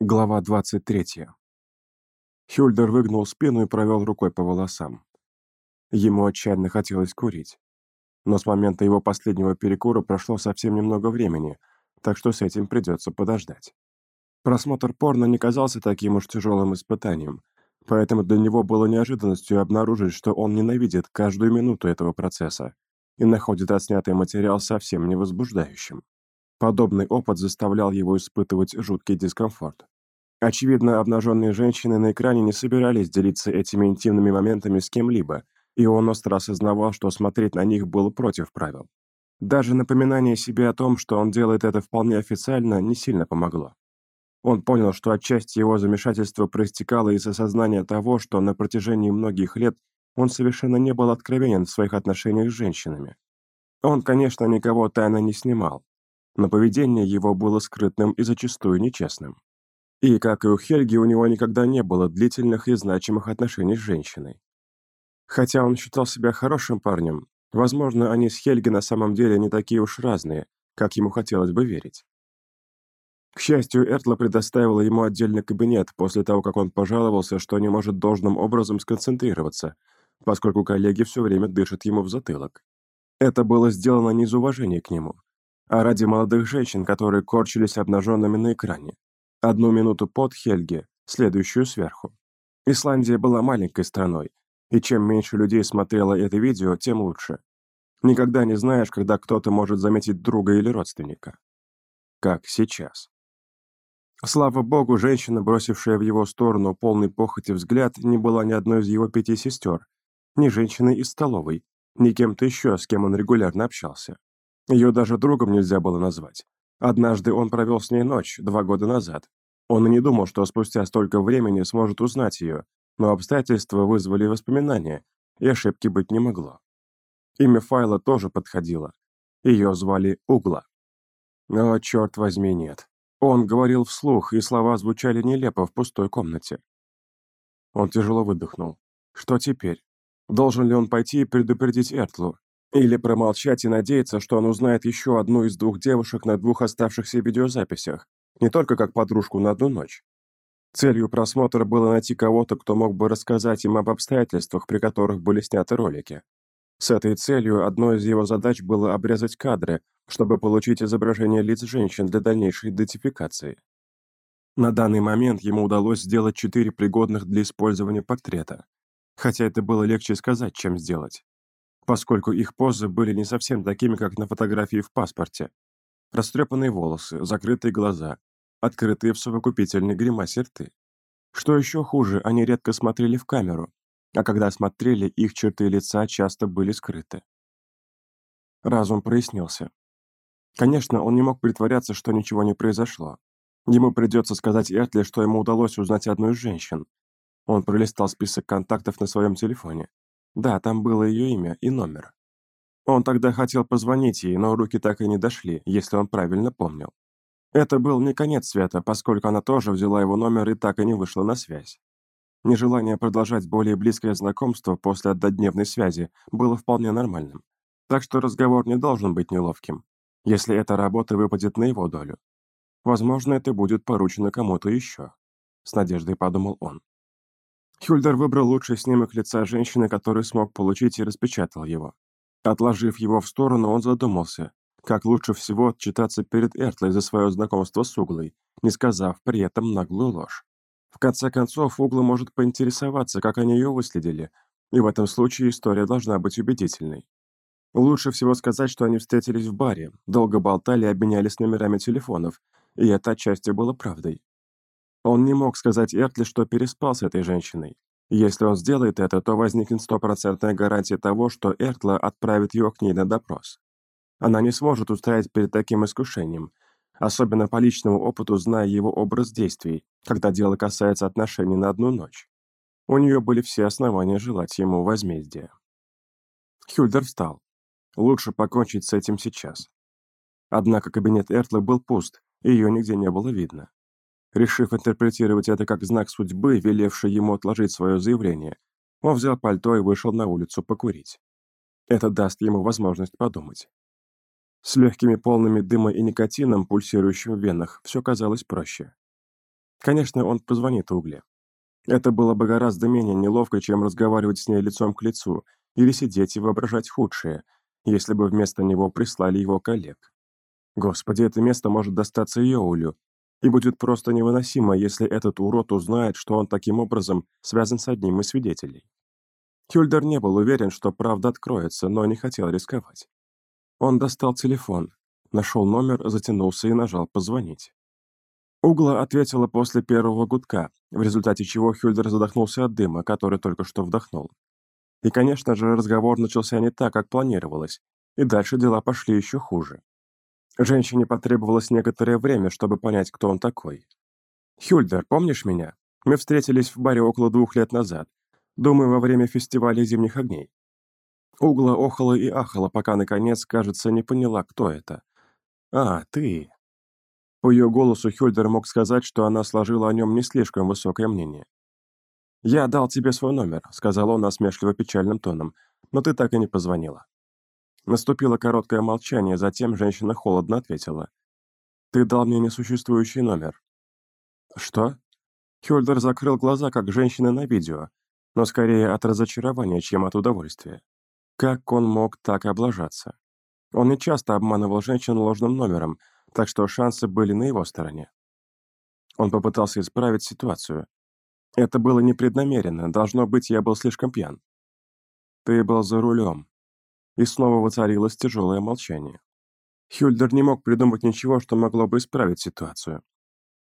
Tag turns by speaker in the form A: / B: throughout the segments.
A: Глава 23. Хюльдер выгнул спину и провел рукой по волосам. Ему отчаянно хотелось курить. Но с момента его последнего перекура прошло совсем немного времени, так что с этим придется подождать. Просмотр порно не казался таким уж тяжелым испытанием, поэтому для него было неожиданностью обнаружить, что он ненавидит каждую минуту этого процесса и находит отснятый материал совсем невозбуждающим. Подобный опыт заставлял его испытывать жуткий дискомфорт. Очевидно, обнаженные женщины на экране не собирались делиться этими интимными моментами с кем-либо, и он остро осознавал, что смотреть на них было против правил. Даже напоминание себе о том, что он делает это вполне официально, не сильно помогло. Он понял, что отчасти его замешательство проистекало из осознания того, что на протяжении многих лет он совершенно не был откровенен в своих отношениях с женщинами. Он, конечно, никого тайно не снимал, но поведение его было скрытным и зачастую нечестным. И, как и у Хельги, у него никогда не было длительных и значимых отношений с женщиной. Хотя он считал себя хорошим парнем, возможно, они с Хельги на самом деле не такие уж разные, как ему хотелось бы верить. К счастью, Эртла предоставила ему отдельный кабинет после того, как он пожаловался, что не может должным образом сконцентрироваться, поскольку коллеги все время дышат ему в затылок. Это было сделано не из уважения к нему, а ради молодых женщин, которые корчились обнаженными на экране. Одну минуту под Хельге, следующую сверху. Исландия была маленькой страной, и чем меньше людей смотрело это видео, тем лучше. Никогда не знаешь, когда кто-то может заметить друга или родственника. Как сейчас. Слава богу, женщина, бросившая в его сторону полный похоти взгляд, не была ни одной из его пяти сестер, ни женщиной из столовой, ни кем-то еще, с кем он регулярно общался. Ее даже другом нельзя было назвать. Однажды он провел с ней ночь, два года назад. Он и не думал, что спустя столько времени сможет узнать ее, но обстоятельства вызвали воспоминания, и ошибки быть не могло. Имя файла тоже подходило. Ее звали Угла. Но, черт возьми, нет. Он говорил вслух, и слова звучали нелепо в пустой комнате. Он тяжело выдохнул. Что теперь? Должен ли он пойти и предупредить Эртлу? Или промолчать и надеяться, что он узнает еще одну из двух девушек на двух оставшихся видеозаписях, не только как подружку на одну ночь. Целью просмотра было найти кого-то, кто мог бы рассказать им об обстоятельствах, при которых были сняты ролики. С этой целью одной из его задач было обрезать кадры, чтобы получить изображение лиц женщин для дальнейшей идентификации. На данный момент ему удалось сделать четыре пригодных для использования портрета, хотя это было легче сказать, чем сделать поскольку их позы были не совсем такими, как на фотографии в паспорте. Растрепанные волосы, закрытые глаза, открытые в совокупительной гримасе рты. Что еще хуже, они редко смотрели в камеру, а когда смотрели, их черты лица часто были скрыты. Разум прояснился. Конечно, он не мог притворяться, что ничего не произошло. Ему придется сказать Эртли, что ему удалось узнать одну из женщин. Он пролистал список контактов на своем телефоне. Да, там было ее имя и номер. Он тогда хотел позвонить ей, но руки так и не дошли, если он правильно помнил. Это был не конец света, поскольку она тоже взяла его номер и так и не вышла на связь. Нежелание продолжать более близкое знакомство после однодневной связи было вполне нормальным. Так что разговор не должен быть неловким, если эта работа выпадет на его долю. Возможно, это будет поручено кому-то еще. С надеждой подумал он. Хюльдер выбрал лучший снимок лица женщины, который смог получить, и распечатал его. Отложив его в сторону, он задумался, как лучше всего отчитаться перед Эртлой за свое знакомство с Углой, не сказав при этом наглую ложь. В конце концов, Угла может поинтересоваться, как они ее выследили, и в этом случае история должна быть убедительной. Лучше всего сказать, что они встретились в баре, долго болтали и обменялись номерами телефонов, и это отчасти было правдой. Он не мог сказать Эртли, что переспал с этой женщиной. Если он сделает это, то возникнет стопроцентная гарантия того, что Эртла отправит его к ней на допрос. Она не сможет устоять перед таким искушением, особенно по личному опыту, зная его образ действий, когда дело касается отношений на одну ночь. У нее были все основания желать ему возмездия. Хюльдер встал. Лучше покончить с этим сейчас. Однако кабинет Эртлы был пуст, и ее нигде не было видно. Решив интерпретировать это как знак судьбы, велевший ему отложить свое заявление, он взял пальто и вышел на улицу покурить. Это даст ему возможность подумать. С легкими полными дыма и никотином, пульсирующим в венах, все казалось проще. Конечно, он позвонит Угле. Это было бы гораздо менее неловко, чем разговаривать с ней лицом к лицу или сидеть и воображать худшее, если бы вместо него прислали его коллег. Господи, это место может достаться Йоулю, и будет просто невыносимо, если этот урод узнает, что он таким образом связан с одним из свидетелей. Хюльдер не был уверен, что правда откроется, но не хотел рисковать. Он достал телефон, нашел номер, затянулся и нажал «позвонить». Угла ответила после первого гудка, в результате чего Хюльдер задохнулся от дыма, который только что вдохнул. И, конечно же, разговор начался не так, как планировалось, и дальше дела пошли еще хуже. Женщине потребовалось некоторое время, чтобы понять, кто он такой. «Хюльдер, помнишь меня? Мы встретились в баре около двух лет назад. Думаю, во время фестиваля зимних огней». Угла охала и ахала, пока, наконец, кажется, не поняла, кто это. «А, ты». По ее голосу Хюльдер мог сказать, что она сложила о нем не слишком высокое мнение. «Я дал тебе свой номер», — сказал он насмешливо печальным тоном, «но ты так и не позвонила». Наступило короткое молчание, затем женщина холодно ответила. «Ты дал мне несуществующий номер». «Что?» Хюльдер закрыл глаза, как женщина на видео, но скорее от разочарования, чем от удовольствия. Как он мог так облажаться? Он не часто обманывал женщин ложным номером, так что шансы были на его стороне. Он попытался исправить ситуацию. Это было непреднамеренно, должно быть, я был слишком пьян. Ты был за рулем, и снова воцарилось тяжелое молчание. Хюльдер не мог придумать ничего, что могло бы исправить ситуацию.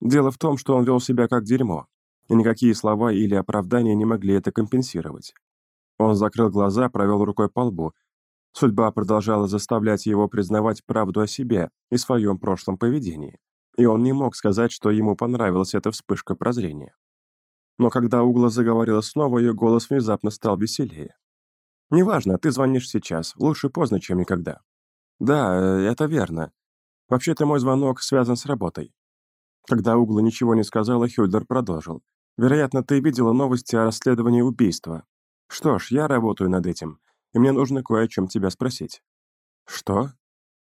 A: Дело в том, что он вел себя как дерьмо, и никакие слова или оправдания не могли это компенсировать. Он закрыл глаза, провел рукой по лбу. Судьба продолжала заставлять его признавать правду о себе и своем прошлом поведении, и он не мог сказать, что ему понравилась эта вспышка прозрения. Но когда Угла заговорила снова, ее голос внезапно стал веселее. «Неважно, ты звонишь сейчас. Лучше поздно, чем никогда». «Да, э, это верно. Вообще-то мой звонок связан с работой». Когда Угла ничего не сказала, Хюльдер продолжил. «Вероятно, ты видела новости о расследовании убийства. Что ж, я работаю над этим, и мне нужно кое о чем тебя спросить». «Что?»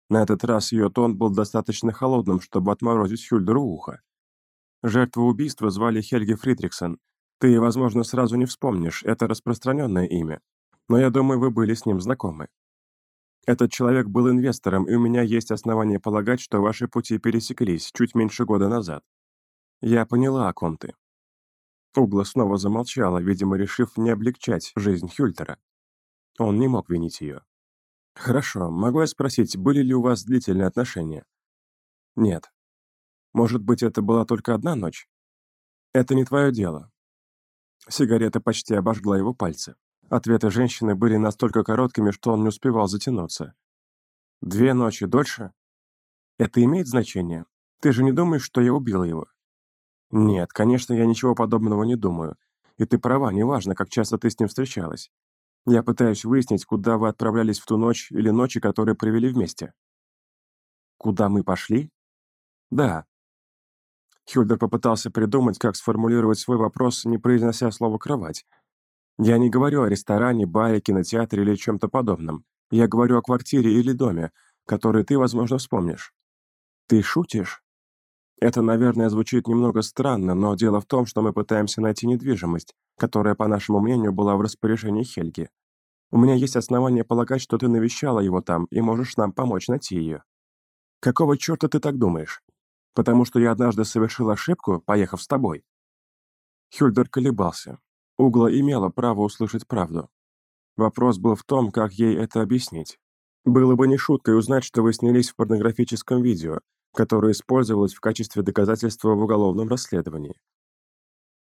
A: На этот раз ее тон был достаточно холодным, чтобы отморозить Хюльдеру ухо. Жертву убийства звали Хельги Фридриксон. Ты, возможно, сразу не вспомнишь, это распространенное имя но я думаю, вы были с ним знакомы. Этот человек был инвестором, и у меня есть основания полагать, что ваши пути пересеклись чуть меньше года назад. Я поняла, о ком ты». Угла снова замолчала, видимо, решив не облегчать жизнь Хюльтера. Он не мог винить ее. «Хорошо, могу я спросить, были ли у вас длительные отношения?» «Нет». «Может быть, это была только одна ночь?» «Это не твое дело». Сигарета почти обожгла его пальцы. Ответы женщины были настолько короткими, что он не успевал затянуться. «Две ночи дольше? Это имеет значение? Ты же не думаешь, что я убил его?» «Нет, конечно, я ничего подобного не думаю. И ты права, неважно, как часто ты с ним встречалась. Я пытаюсь выяснить, куда вы отправлялись в ту ночь или ночи, которые провели вместе». «Куда мы пошли?» «Да». Хюльдер попытался придумать, как сформулировать свой вопрос, не произнося слово «кровать», я не говорю о ресторане, баре, кинотеатре или чем-то подобном. Я говорю о квартире или доме, который ты, возможно, вспомнишь. Ты шутишь? Это, наверное, звучит немного странно, но дело в том, что мы пытаемся найти недвижимость, которая, по нашему мнению, была в распоряжении Хельги. У меня есть основания полагать, что ты навещала его там и можешь нам помочь найти ее. Какого черта ты так думаешь? Потому что я однажды совершил ошибку, поехав с тобой?» Хюльдер колебался. Угла имела право услышать правду. Вопрос был в том, как ей это объяснить. Было бы не шуткой узнать, что вы снялись в порнографическом видео, которое использовалось в качестве доказательства в уголовном расследовании.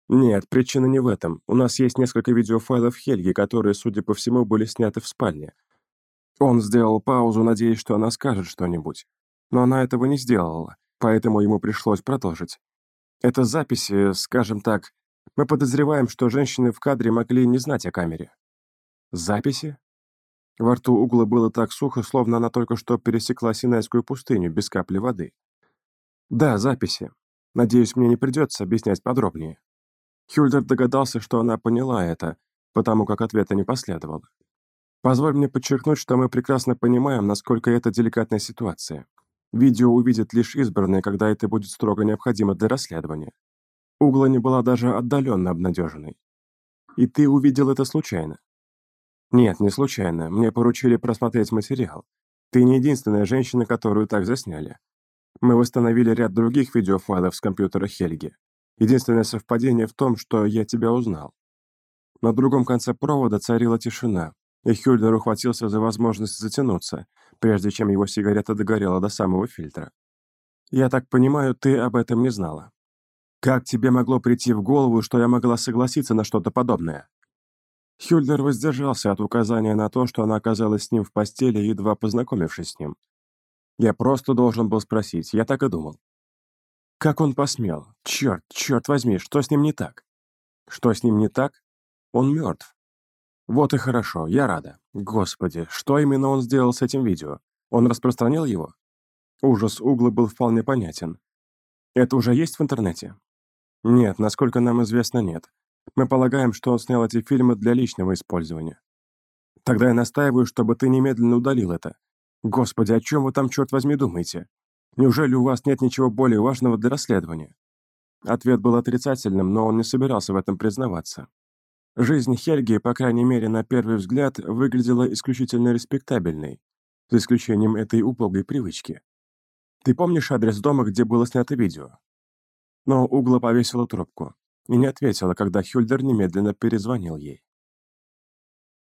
A: Нет, причина не в этом. У нас есть несколько видеофайлов Хельги, которые, судя по всему, были сняты в спальне. Он сделал паузу, надеясь, что она скажет что-нибудь. Но она этого не сделала, поэтому ему пришлось продолжить. Это записи, скажем так, мы подозреваем, что женщины в кадре могли не знать о камере. Записи? Во рту угла было так сухо, словно она только что пересекла Синайскую пустыню без капли воды. Да, записи. Надеюсь, мне не придется объяснять подробнее. Хюльдер догадался, что она поняла это, потому как ответа не последовало. Позволь мне подчеркнуть, что мы прекрасно понимаем, насколько это деликатная ситуация. Видео увидят лишь избранные, когда это будет строго необходимо для расследования. Угла не была даже отдаленно обнадеженной. И ты увидел это случайно? Нет, не случайно. Мне поручили просмотреть материал. Ты не единственная женщина, которую так засняли. Мы восстановили ряд других видеофайлов с компьютера Хельги. Единственное совпадение в том, что я тебя узнал. На другом конце провода царила тишина, и Хюльдер ухватился за возможность затянуться, прежде чем его сигарета догорела до самого фильтра. «Я так понимаю, ты об этом не знала. Как тебе могло прийти в голову, что я могла согласиться на что-то подобное?» Хюльдер воздержался от указания на то, что она оказалась с ним в постели, едва познакомившись с ним. «Я просто должен был спросить, я так и думал». «Как он посмел? Черт, черт возьми, что с ним не так?» «Что с ним не так? Он мертв. Вот и хорошо, я рада. Господи, что именно он сделал с этим видео? Он распространил его? Ужас угла был вполне понятен. Это уже есть в интернете? Нет, насколько нам известно, нет. Мы полагаем, что он снял эти фильмы для личного использования. Тогда я настаиваю, чтобы ты немедленно удалил это. Господи, о чем вы там, черт возьми, думаете? Неужели у вас нет ничего более важного для расследования? Ответ был отрицательным, но он не собирался в этом признаваться. Жизнь Хельги, по крайней мере на первый взгляд, выглядела исключительно респектабельной, за исключением этой уполгой привычки. Ты помнишь адрес дома, где было снято видео? Но Угла повесила трубку и не ответила, когда Хюльдер немедленно перезвонил ей.